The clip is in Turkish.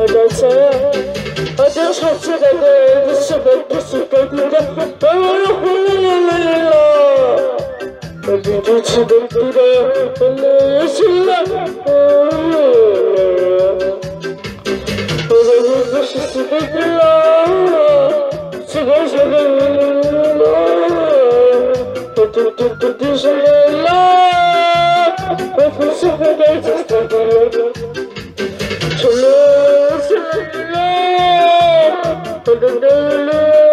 Agacha, Adeus, Hatsa, Gaga, Sabah, Kusu, Kagura, Avara, Hula, La, La, La, Abidu, Chidakura, Allah, Yasila, Avara, Hula, Shishidakura, Sabah, Sabah, La, Dur, dur, dur, dur, dur, la, Afu, Sabah, Gaga, Sabah, Gaga, Do do do do.